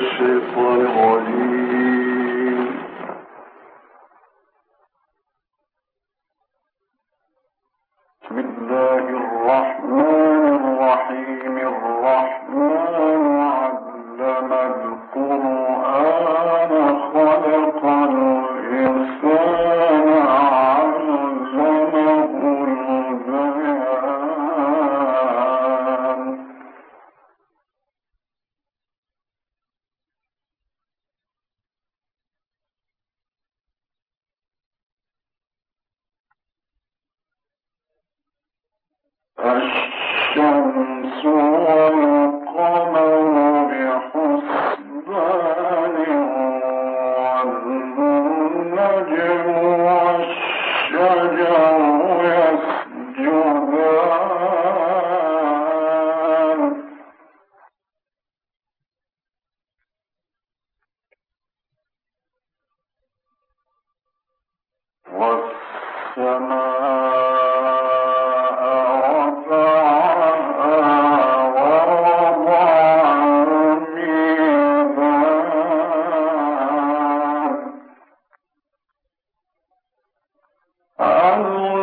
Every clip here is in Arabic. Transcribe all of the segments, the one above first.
الشيطان الرجيم أَوْ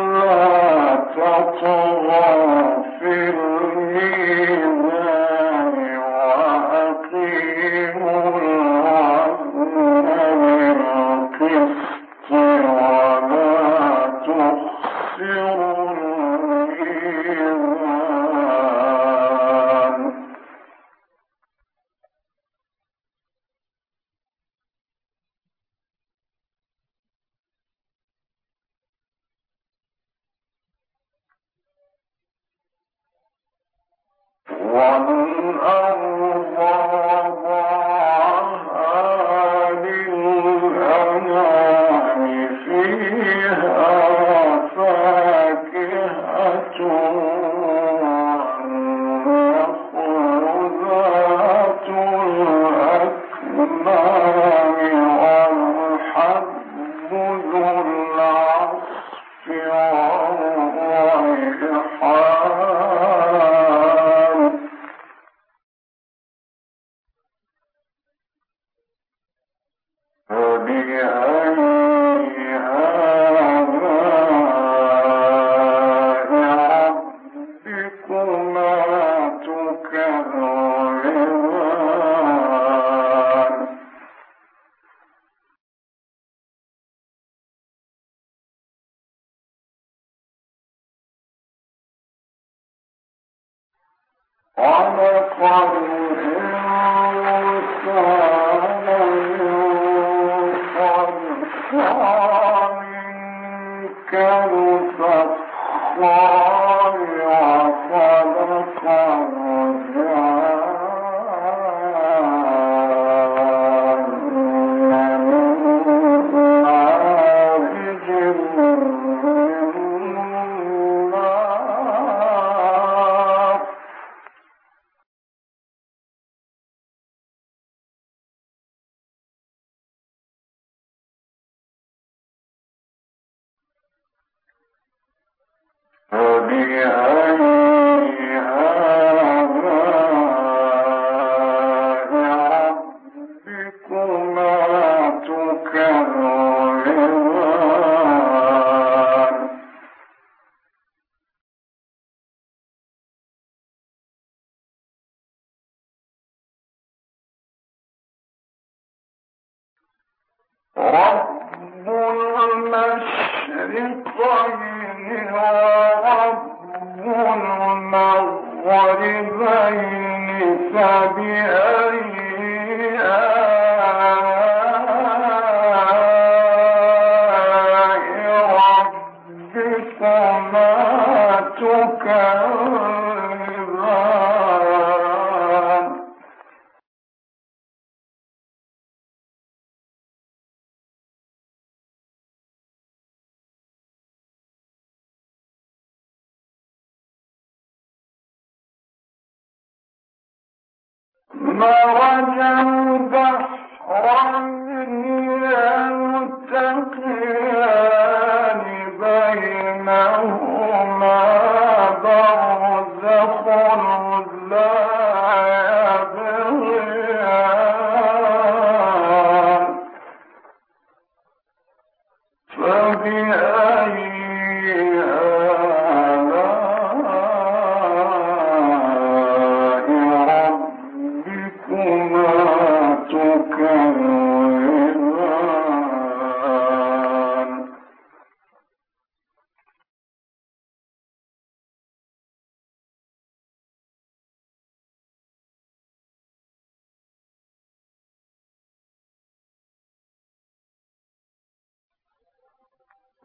on their clouding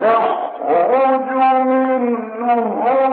تخرج منه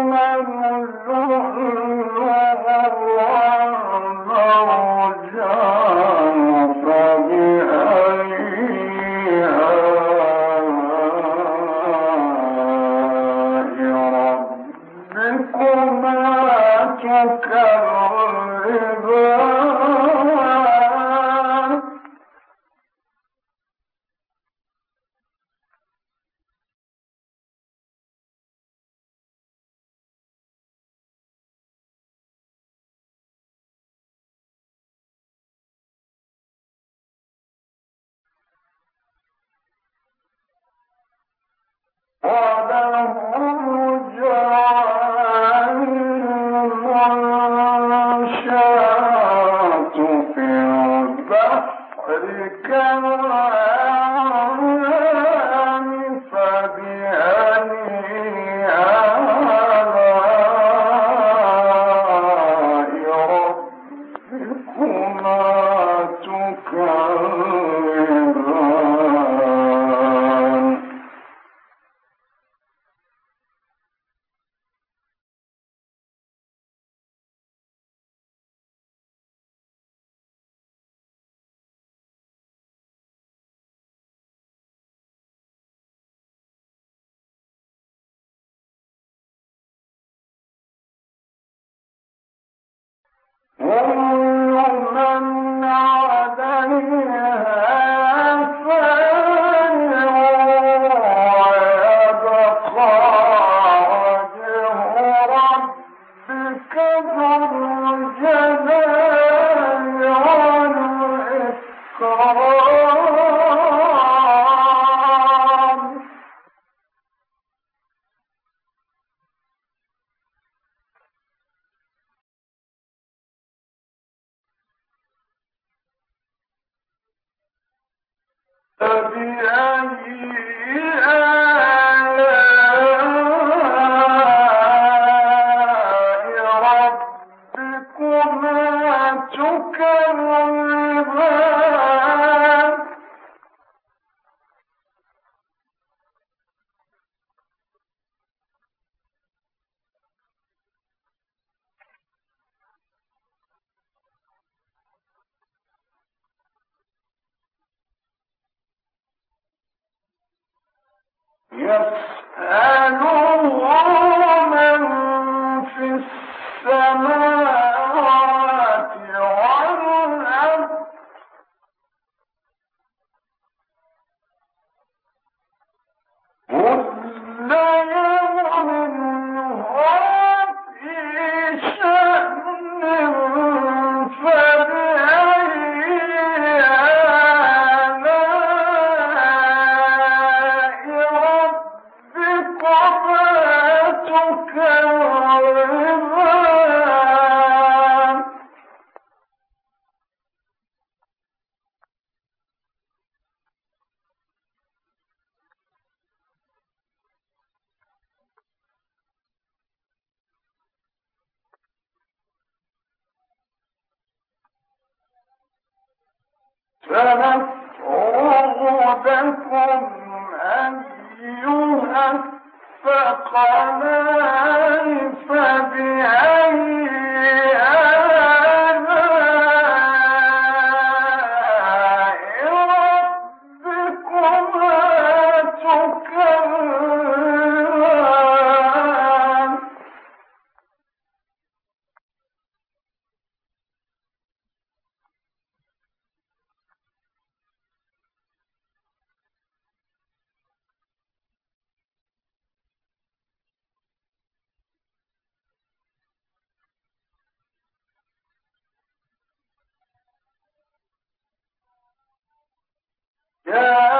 هم سألوه Yeah.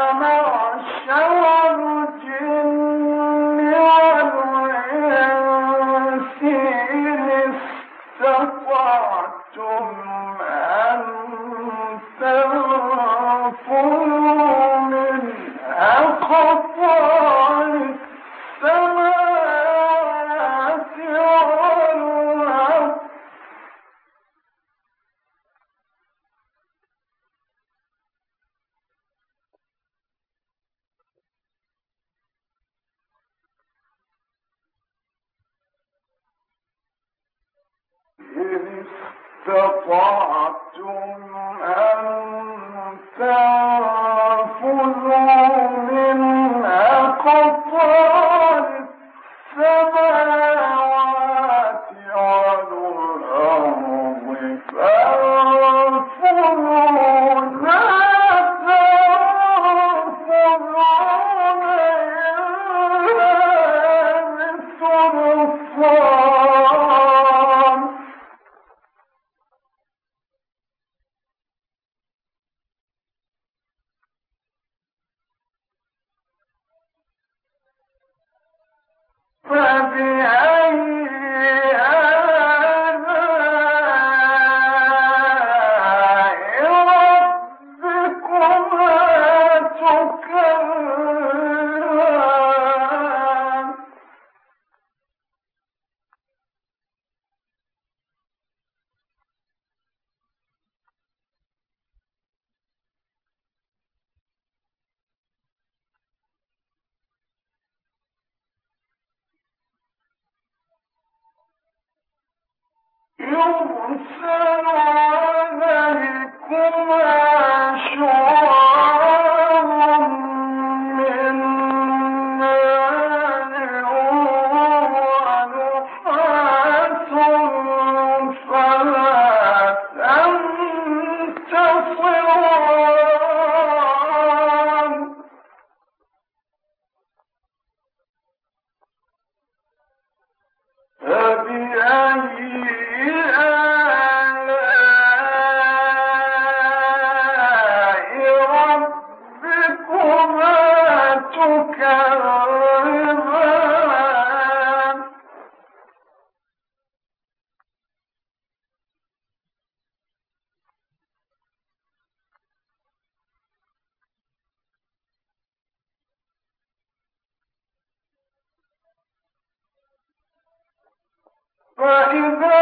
فإذا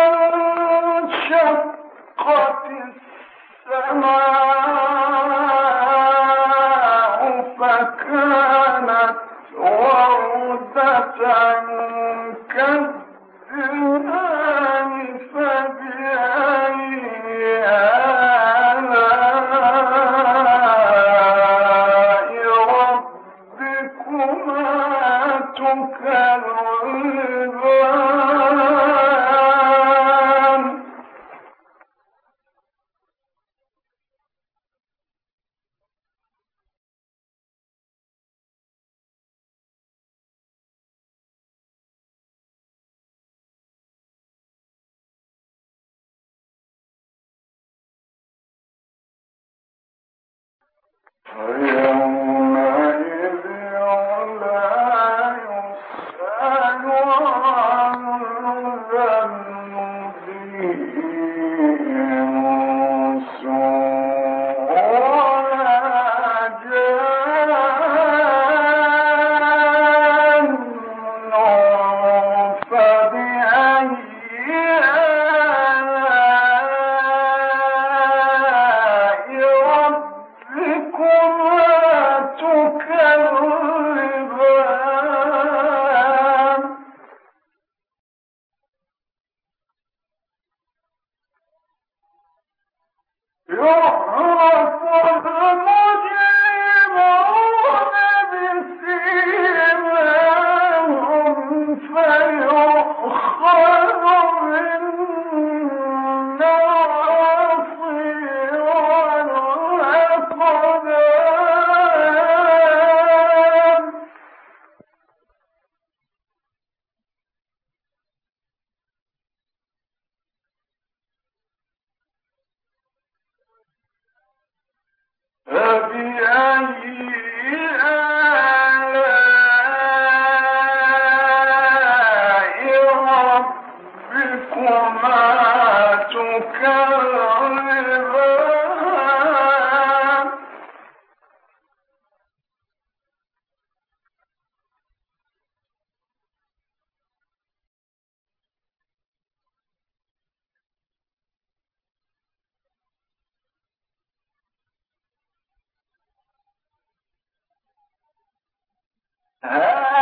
انشقت هذه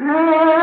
Yeah.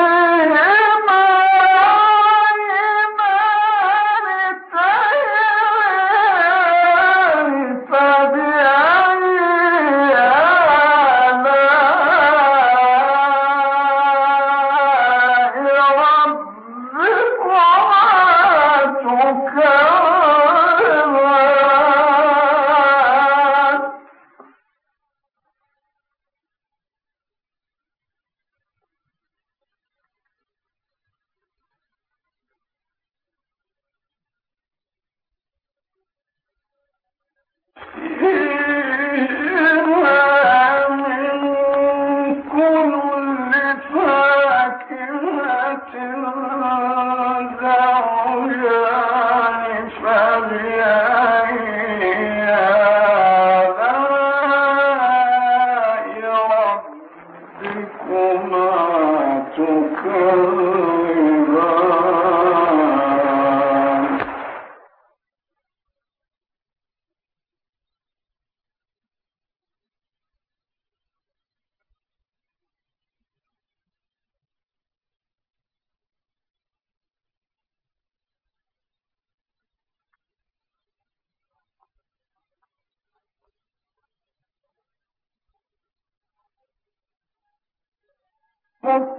قبلهم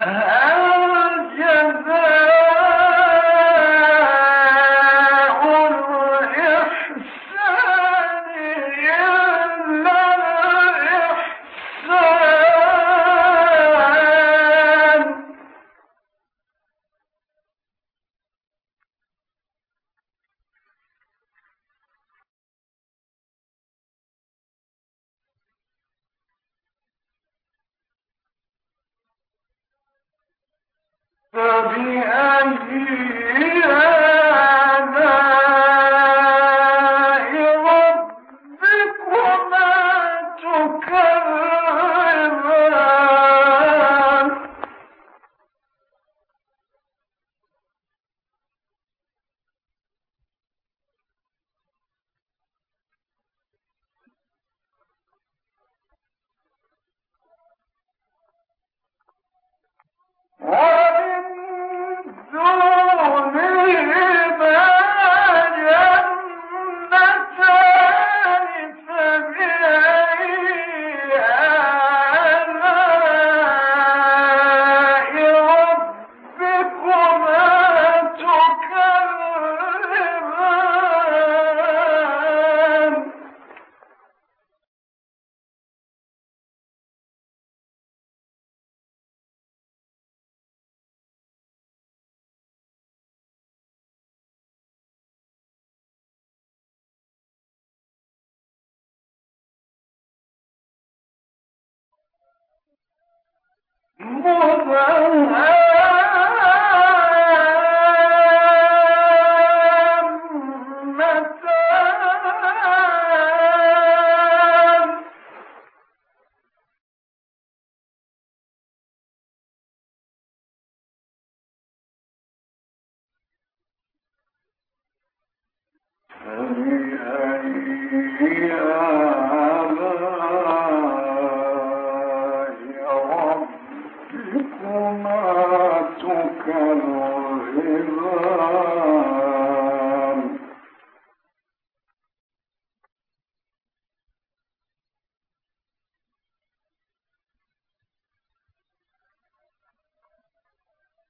Uh,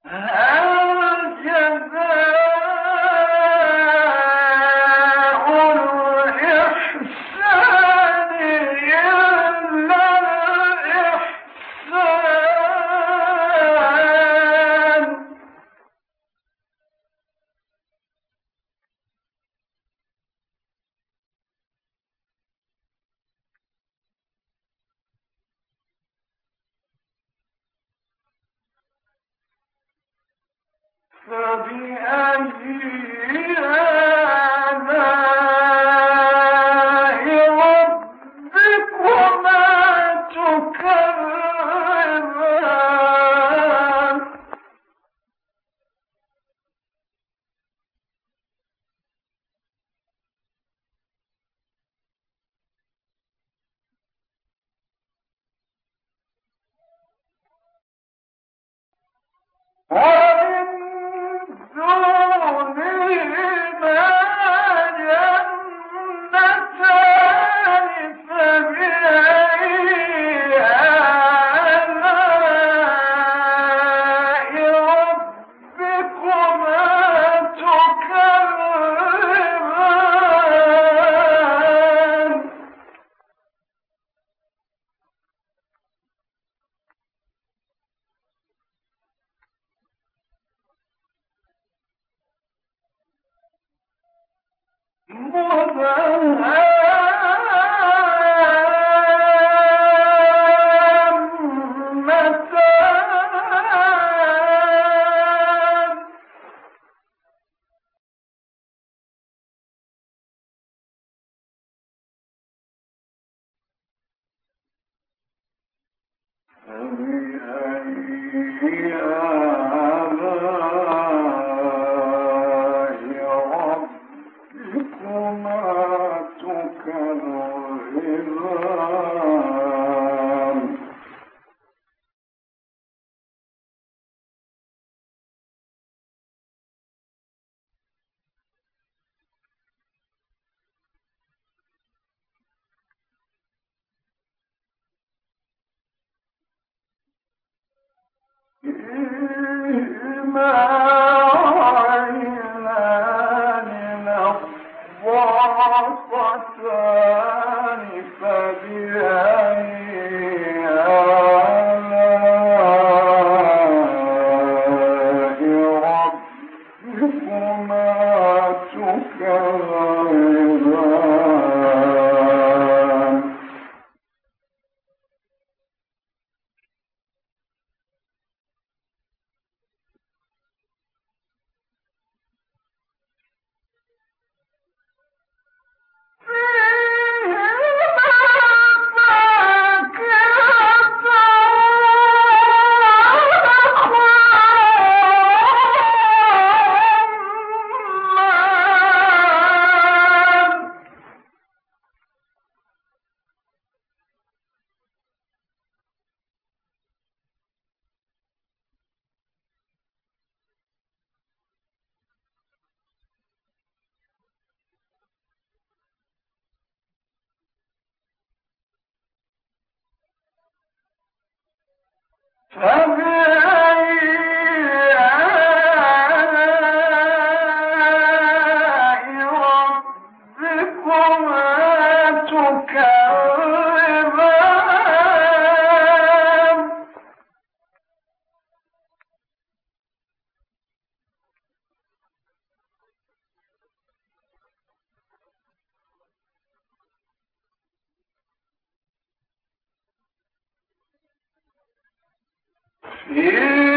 Ah! مبارك وما إن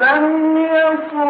لم يصلهم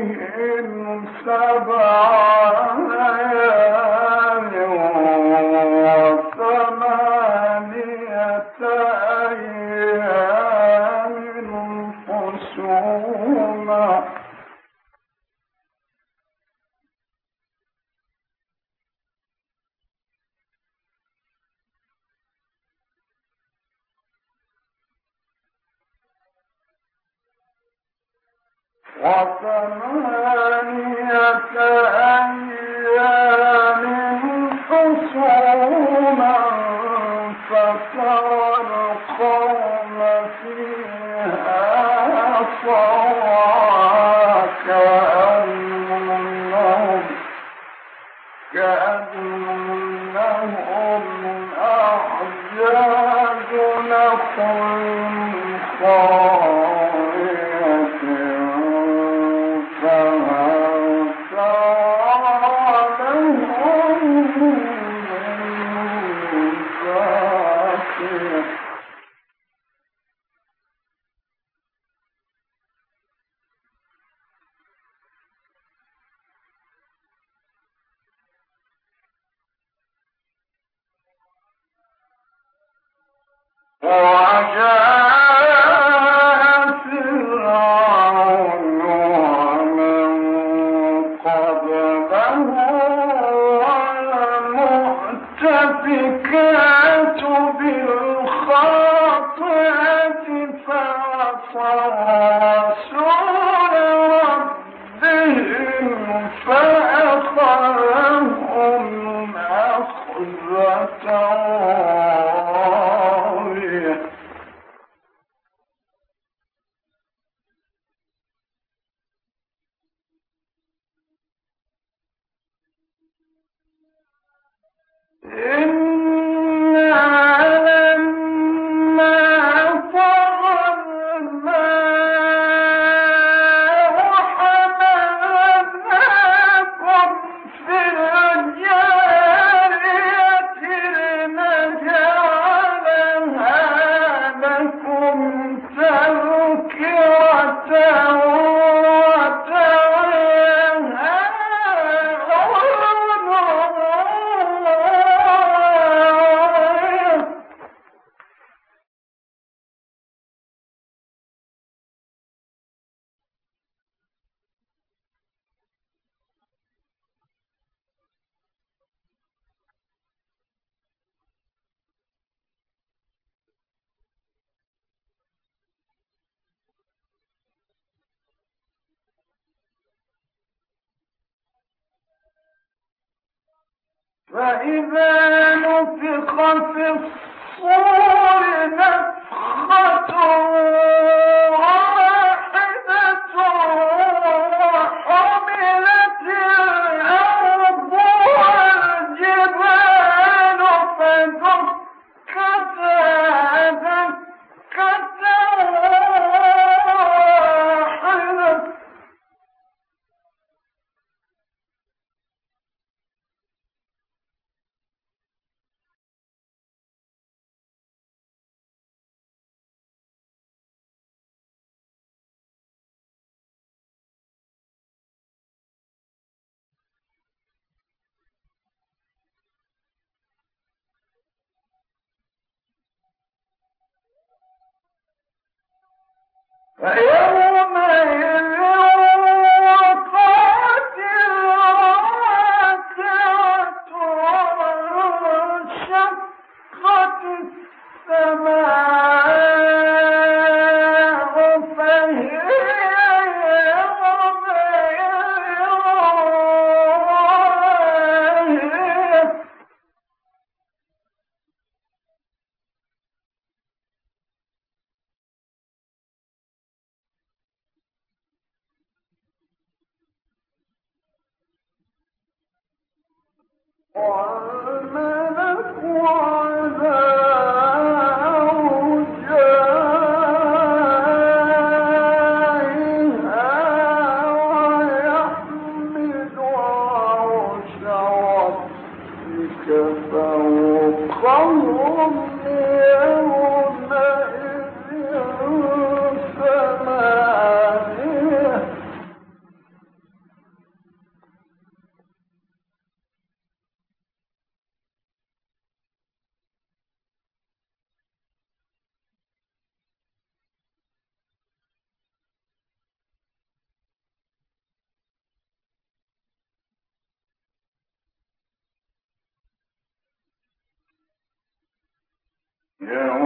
عليهم سبع فإذا نفخ في الصور نفخة فيومئذ إني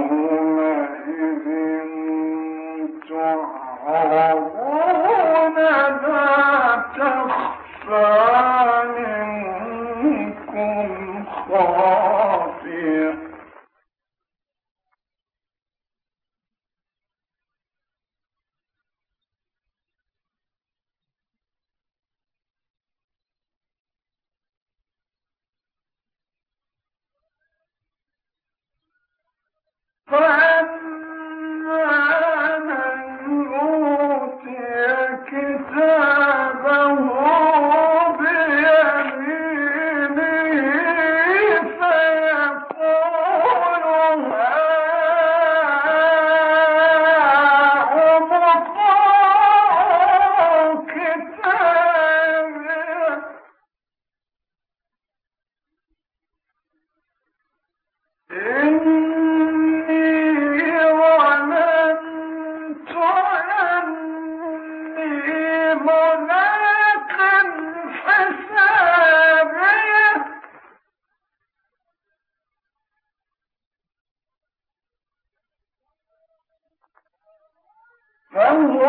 فهو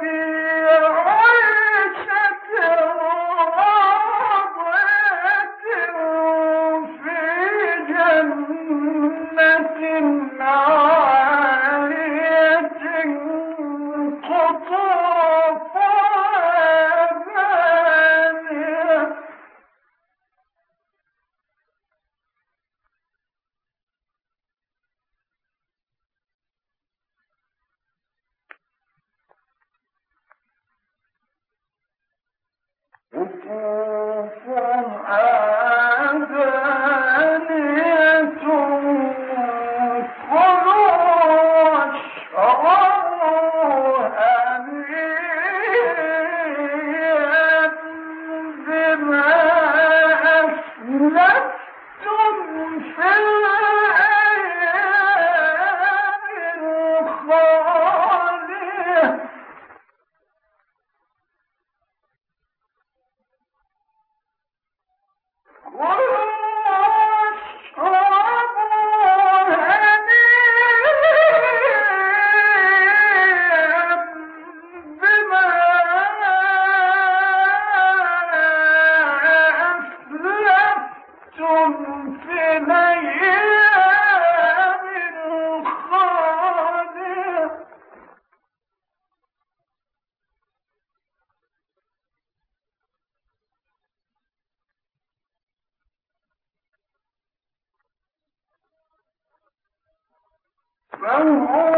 في فهو